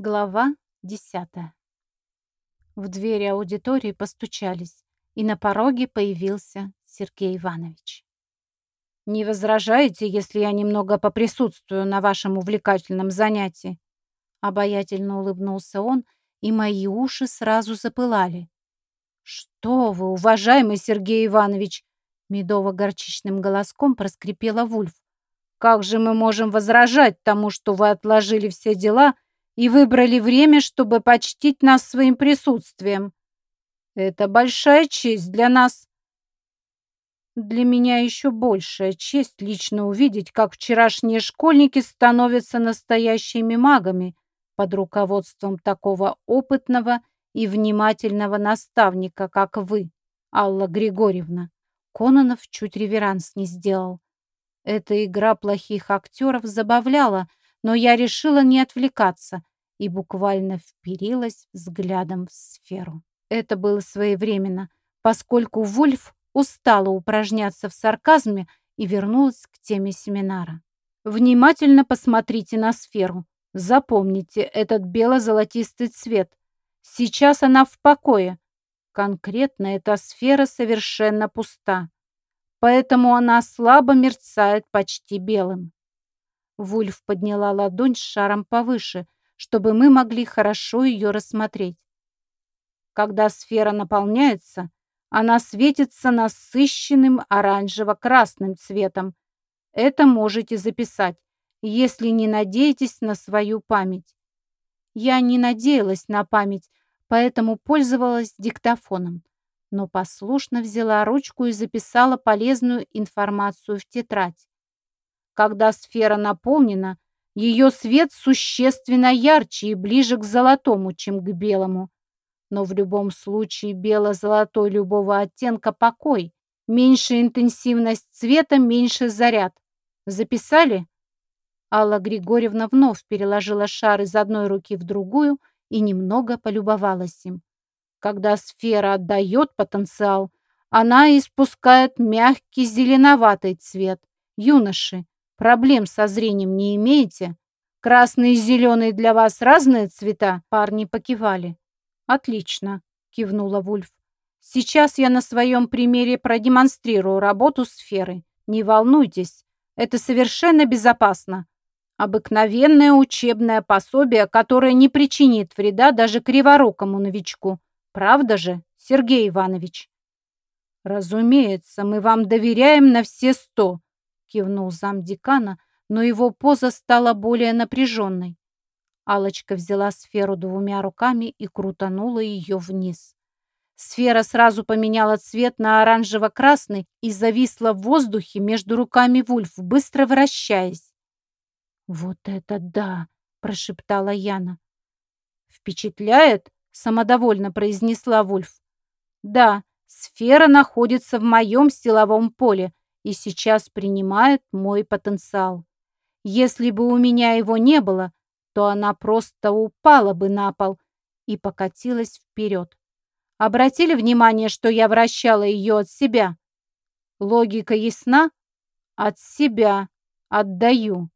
Глава десятая. В двери аудитории постучались, и на пороге появился Сергей Иванович. «Не возражаете, если я немного поприсутствую на вашем увлекательном занятии?» Обаятельно улыбнулся он, и мои уши сразу запылали. «Что вы, уважаемый Сергей Иванович!» Медово-горчичным голоском проскрипела Вульф. «Как же мы можем возражать тому, что вы отложили все дела и выбрали время, чтобы почтить нас своим присутствием. Это большая честь для нас. Для меня еще большая честь лично увидеть, как вчерашние школьники становятся настоящими магами под руководством такого опытного и внимательного наставника, как вы, Алла Григорьевна. Кононов чуть реверанс не сделал. Эта игра плохих актеров забавляла, но я решила не отвлекаться и буквально вперилась взглядом в сферу. Это было своевременно, поскольку Вульф устала упражняться в сарказме и вернулась к теме семинара. Внимательно посмотрите на сферу. Запомните этот бело-золотистый цвет. Сейчас она в покое. Конкретно эта сфера совершенно пуста. Поэтому она слабо мерцает почти белым. Вульф подняла ладонь с шаром повыше – чтобы мы могли хорошо ее рассмотреть. Когда сфера наполняется, она светится насыщенным оранжево-красным цветом. Это можете записать, если не надеетесь на свою память. Я не надеялась на память, поэтому пользовалась диктофоном, но послушно взяла ручку и записала полезную информацию в тетрадь. Когда сфера наполнена, ее свет существенно ярче и ближе к золотому, чем к белому. Но в любом случае бело-золотой любого оттенка покой. Меньше интенсивность цвета, меньше заряд. Записали? Алла Григорьевна вновь переложила шар из одной руки в другую и немного полюбовалась им. Когда сфера отдает потенциал, она испускает мягкий зеленоватый цвет. Юноши, Проблем со зрением не имеете? Красный и зеленый для вас разные цвета?» Парни покивали. «Отлично», — кивнула Вульф. «Сейчас я на своем примере продемонстрирую работу сферы. Не волнуйтесь, это совершенно безопасно. Обыкновенное учебное пособие, которое не причинит вреда даже криворукому новичку. Правда же, Сергей Иванович?» «Разумеется, мы вам доверяем на все сто», кивнул замдекана, но его поза стала более напряженной. Алочка взяла сферу двумя руками и крутанула ее вниз. Сфера сразу поменяла цвет на оранжево-красный и зависла в воздухе между руками Вульф, быстро вращаясь. «Вот это да!» – прошептала Яна. «Впечатляет?» – самодовольно произнесла Вульф. «Да, сфера находится в моем силовом поле, и сейчас принимает мой потенциал. Если бы у меня его не было, то она просто упала бы на пол и покатилась вперед. Обратили внимание, что я вращала ее от себя? Логика ясна? От себя. Отдаю.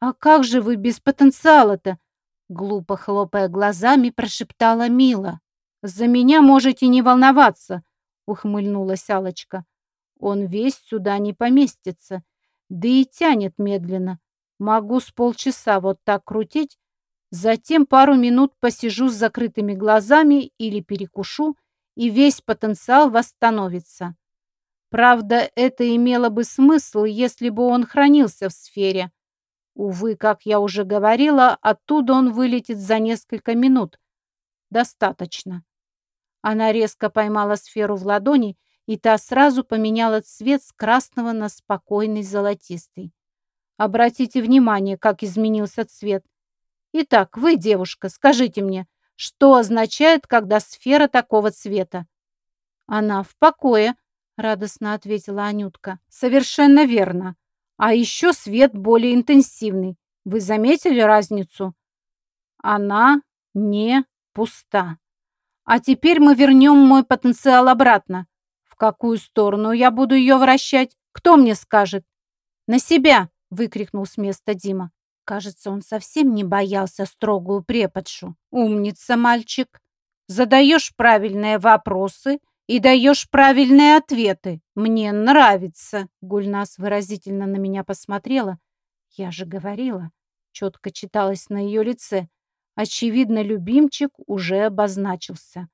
А как же вы без потенциала-то? Глупо хлопая глазами, прошептала Мила. «За меня можете не волноваться», — ухмыльнулась Алочка. Он весь сюда не поместится, да и тянет медленно. Могу с полчаса вот так крутить, затем пару минут посижу с закрытыми глазами или перекушу, и весь потенциал восстановится. Правда, это имело бы смысл, если бы он хранился в сфере. Увы, как я уже говорила, оттуда он вылетит за несколько минут. Достаточно. Она резко поймала сферу в ладони и та сразу поменяла цвет с красного на спокойный золотистый. Обратите внимание, как изменился цвет. Итак, вы, девушка, скажите мне, что означает, когда сфера такого цвета? Она в покое, радостно ответила Анютка. Совершенно верно. А еще свет более интенсивный. Вы заметили разницу? Она не пуста. А теперь мы вернем мой потенциал обратно какую сторону я буду ее вращать? Кто мне скажет?» «На себя!» — выкрикнул с места Дима. Кажется, он совсем не боялся строгую преподшу. Умница, мальчик. Задаешь правильные вопросы и даешь правильные ответы. Мне нравится. Гульнас выразительно на меня посмотрела. Я же говорила. Четко читалось на ее лице. Очевидно, любимчик уже обозначился.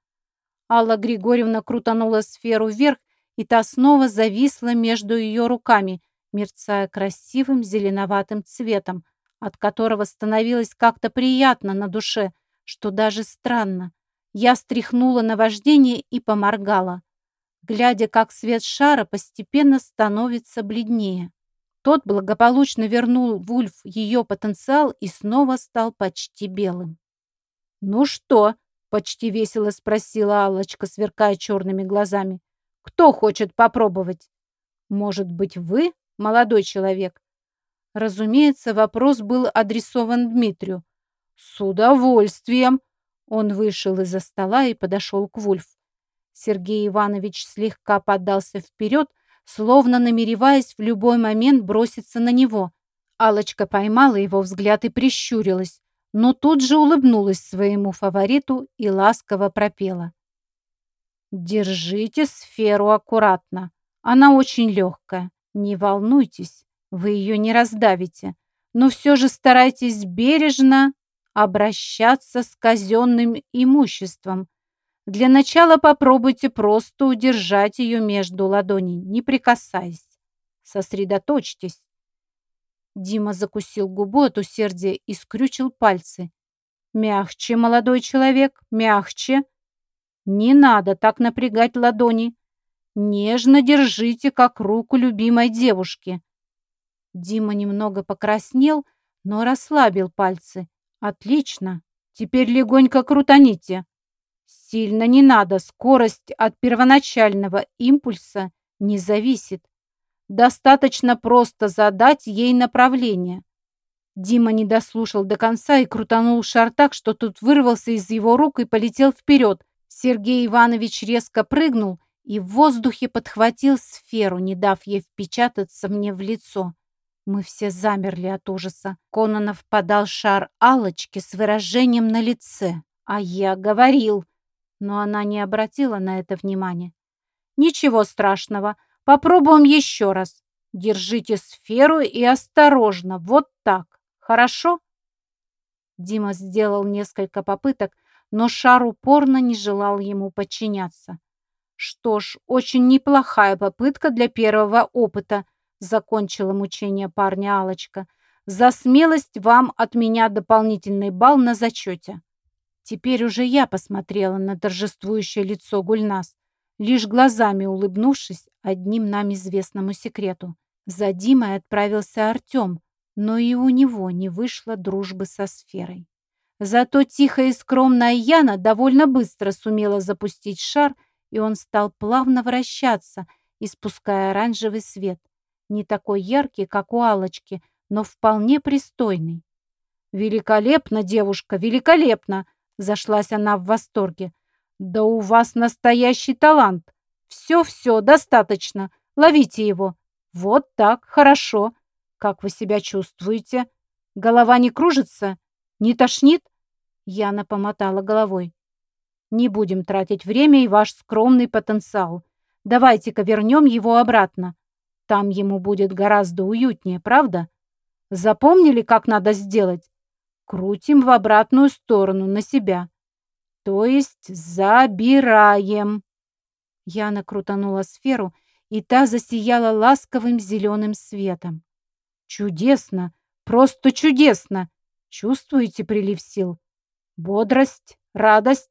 Алла Григорьевна крутанула сферу вверх, и та снова зависла между ее руками, мерцая красивым зеленоватым цветом, от которого становилось как-то приятно на душе, что даже странно. Я стряхнула наваждение и поморгала, глядя, как свет шара постепенно становится бледнее. Тот благополучно вернул Вульф ее потенциал и снова стал почти белым. «Ну что?» — почти весело спросила Аллочка, сверкая черными глазами. «Кто хочет попробовать? Может быть, вы, молодой человек?» Разумеется, вопрос был адресован Дмитрию. «С удовольствием!» Он вышел из-за стола и подошел к Вульф. Сергей Иванович слегка поддался вперед, словно намереваясь в любой момент броситься на него. алочка поймала его взгляд и прищурилась, но тут же улыбнулась своему фавориту и ласково пропела. «Держите сферу аккуратно. Она очень легкая. Не волнуйтесь, вы ее не раздавите, но все же старайтесь бережно обращаться с казенным имуществом. Для начала попробуйте просто удержать ее между ладоней, не прикасаясь. Сосредоточьтесь. Дима закусил губу от усердия и скрючил пальцы. «Мягче, молодой человек, мягче. Не надо так напрягать ладони. Нежно держите, как руку любимой девушки. Дима немного покраснел, но расслабил пальцы. Отлично. Теперь легонько крутаните. Сильно не надо, скорость от первоначального импульса не зависит. Достаточно просто задать ей направление. Дима не дослушал до конца и крутанул шар так, что тут вырвался из его рук и полетел вперед. Сергей Иванович резко прыгнул и в воздухе подхватил сферу, не дав ей впечататься мне в лицо. Мы все замерли от ужаса. Кононов подал шар алочке с выражением на лице. А я говорил. Но она не обратила на это внимания. Ничего страшного. Попробуем еще раз. Держите сферу и осторожно. Вот так. Хорошо? Дима сделал несколько попыток, но шар упорно не желал ему подчиняться. Что ж, очень неплохая попытка для первого опыта — закончила мучение парня алочка За смелость вам от меня дополнительный балл на зачете. Теперь уже я посмотрела на торжествующее лицо Гульнас, лишь глазами улыбнувшись одним нам известному секрету. За Димой отправился Артем, но и у него не вышло дружбы со сферой. Зато тихая и скромная Яна довольно быстро сумела запустить шар, и он стал плавно вращаться, испуская оранжевый свет не такой яркий, как у Алочки, но вполне пристойный. «Великолепно, девушка, великолепно!» Зашлась она в восторге. «Да у вас настоящий талант! Все-все, достаточно. Ловите его. Вот так, хорошо. Как вы себя чувствуете? Голова не кружится? Не тошнит?» Яна помотала головой. «Не будем тратить время и ваш скромный потенциал. Давайте-ка вернем его обратно. Там ему будет гораздо уютнее, правда? Запомнили, как надо сделать? Крутим в обратную сторону, на себя. То есть забираем. Яна крутанула сферу, и та засияла ласковым зеленым светом. Чудесно! Просто чудесно! Чувствуете прилив сил? Бодрость? Радость?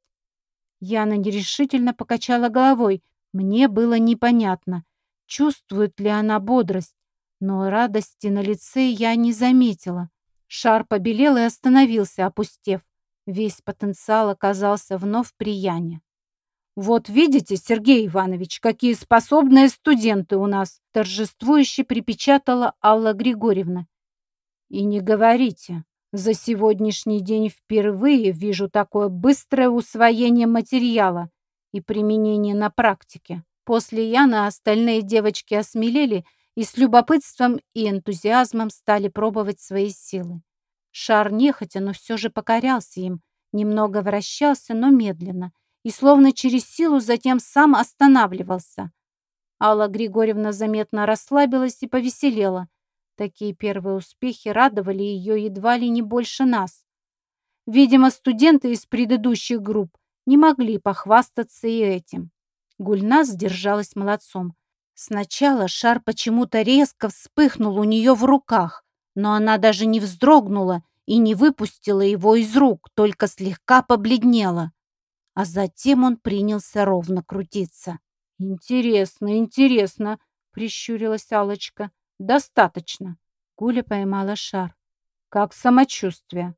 Яна нерешительно покачала головой. Мне было непонятно, чувствует ли она бодрость, но радости на лице я не заметила. Шар побелел и остановился, опустев. Весь потенциал оказался вновь при Яне. «Вот видите, Сергей Иванович, какие способные студенты у нас!» торжествующе припечатала Алла Григорьевна. «И не говорите. За сегодняшний день впервые вижу такое быстрое усвоение материала и применение на практике. После Яна остальные девочки осмелели и с любопытством и энтузиазмом стали пробовать свои силы. Шар нехотя, но все же покорялся им, немного вращался, но медленно, и словно через силу затем сам останавливался. Алла Григорьевна заметно расслабилась и повеселела. Такие первые успехи радовали ее едва ли не больше нас. Видимо, студенты из предыдущих групп не могли похвастаться и этим. Гульнас держалась молодцом. Сначала шар почему-то резко вспыхнул у нее в руках, но она даже не вздрогнула и не выпустила его из рук, только слегка побледнела. А затем он принялся ровно крутиться. «Интересно, интересно», — прищурилась алочка «Достаточно». Гуля поймала шар. «Как самочувствие?»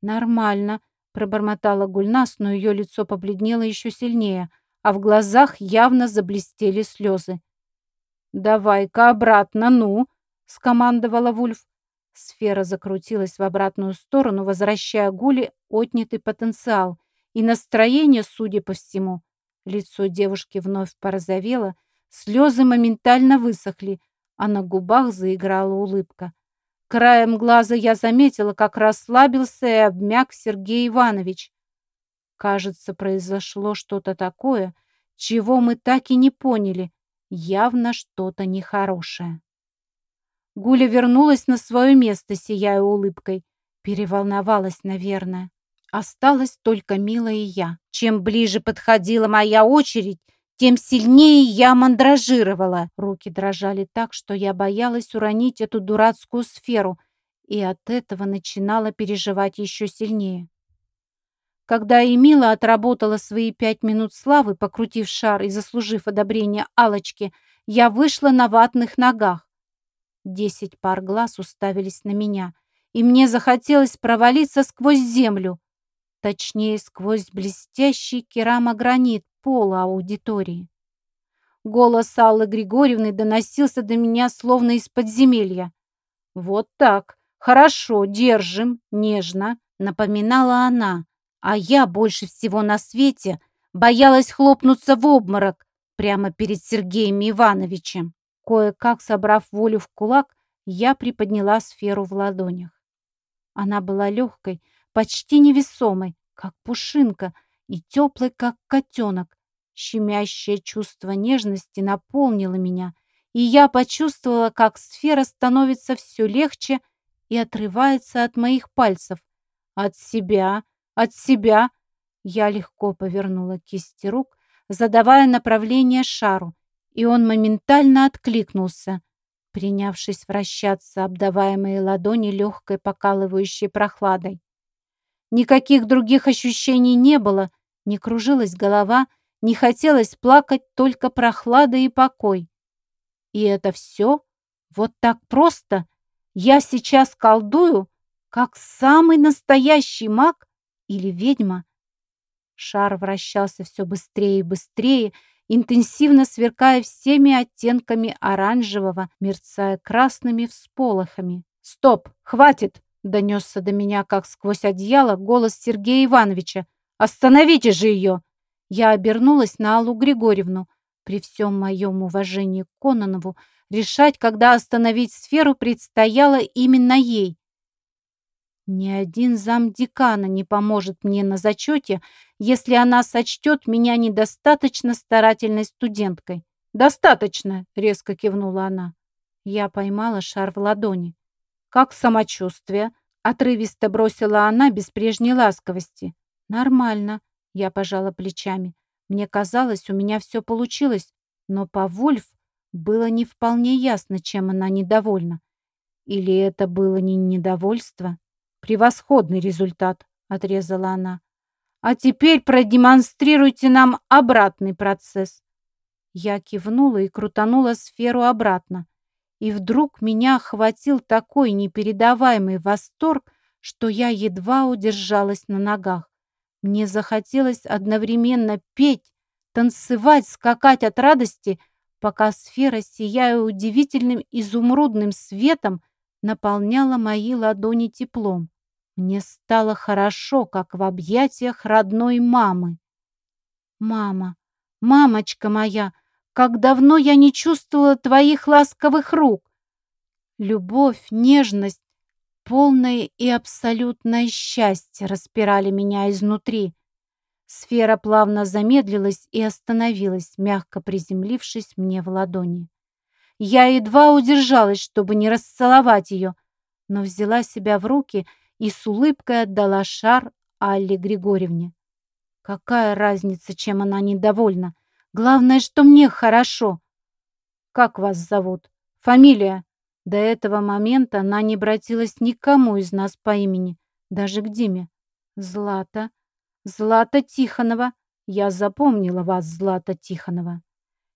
«Нормально», — пробормотала Гульнас, но ее лицо побледнело еще сильнее, а в глазах явно заблестели слезы. «Давай-ка обратно, ну!» — скомандовала Вульф. Сфера закрутилась в обратную сторону, возвращая Гуле отнятый потенциал. И настроение, судя по всему, лицо девушки вновь порозовело, слезы моментально высохли, а на губах заиграла улыбка. Краем глаза я заметила, как расслабился и обмяк Сергей Иванович. Кажется, произошло что-то такое, чего мы так и не поняли, Явно что-то нехорошее. Гуля вернулась на свое место, сияя улыбкой. Переволновалась, наверное. Осталась только Мила и я. Чем ближе подходила моя очередь, тем сильнее я мандражировала. Руки дрожали так, что я боялась уронить эту дурацкую сферу, и от этого начинала переживать еще сильнее. Когда Эмила отработала свои пять минут славы, покрутив шар и заслужив одобрение алочки я вышла на ватных ногах. Десять пар глаз уставились на меня, и мне захотелось провалиться сквозь землю, точнее, сквозь блестящий керамогранит пола аудитории. Голос Аллы Григорьевны доносился до меня словно из подземелья. «Вот так, хорошо, держим, нежно», — напоминала она, а я больше всего на свете боялась хлопнуться в обморок прямо перед Сергеем Ивановичем. Кое-как, собрав волю в кулак, я приподняла сферу в ладонях. Она была легкой, почти невесомой, как пушинка, и теплой, как котенок. Щемящее чувство нежности наполнило меня, и я почувствовала, как сфера становится все легче и отрывается от моих пальцев. От себя, от себя. Я легко повернула кисти рук, задавая направление шару, и он моментально откликнулся, принявшись вращаться, обдавая мои ладони легкой покалывающей прохладой. Никаких других ощущений не было, не кружилась голова, не хотелось плакать, только прохлада и покой. И это все? Вот так просто? Я сейчас колдую, как самый настоящий маг? или ведьма. Шар вращался все быстрее и быстрее, интенсивно сверкая всеми оттенками оранжевого, мерцая красными всполохами. «Стоп! Хватит!» — донесся до меня, как сквозь одеяло, голос Сергея Ивановича. «Остановите же ее!» Я обернулась на Аллу Григорьевну. При всем моем уважении к Кононову решать, когда остановить сферу, предстояло именно ей. Ни один замдекана не поможет мне на зачете, если она сочтет меня недостаточно старательной студенткой. «Достаточно!» — резко кивнула она. Я поймала шар в ладони. «Как самочувствие?» — отрывисто бросила она без прежней ласковости. «Нормально», — я пожала плечами. Мне казалось, у меня все получилось, но по Вольф было не вполне ясно, чем она недовольна. Или это было не недовольство? «Превосходный результат», — отрезала она. «А теперь продемонстрируйте нам обратный процесс». Я кивнула и крутанула сферу обратно. И вдруг меня охватил такой непередаваемый восторг, что я едва удержалась на ногах. Мне захотелось одновременно петь, танцевать, скакать от радости, пока сфера, сияя удивительным изумрудным светом, наполняла мои ладони теплом. Мне стало хорошо, как в объятиях родной мамы. «Мама, мамочка моя, как давно я не чувствовала твоих ласковых рук! Любовь, нежность, полное и абсолютное счастье распирали меня изнутри. Сфера плавно замедлилась и остановилась, мягко приземлившись мне в ладони. Я едва удержалась, чтобы не расцеловать ее, но взяла себя в руки и с улыбкой отдала шар Алле Григорьевне. Какая разница, чем она недовольна? Главное, что мне хорошо. Как вас зовут? Фамилия? До этого момента она не обратилась никому из нас по имени, даже к Диме. Злата. Злата Тихонова. Я запомнила вас, Злата Тихонова.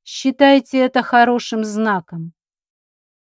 Считайте это хорошим знаком.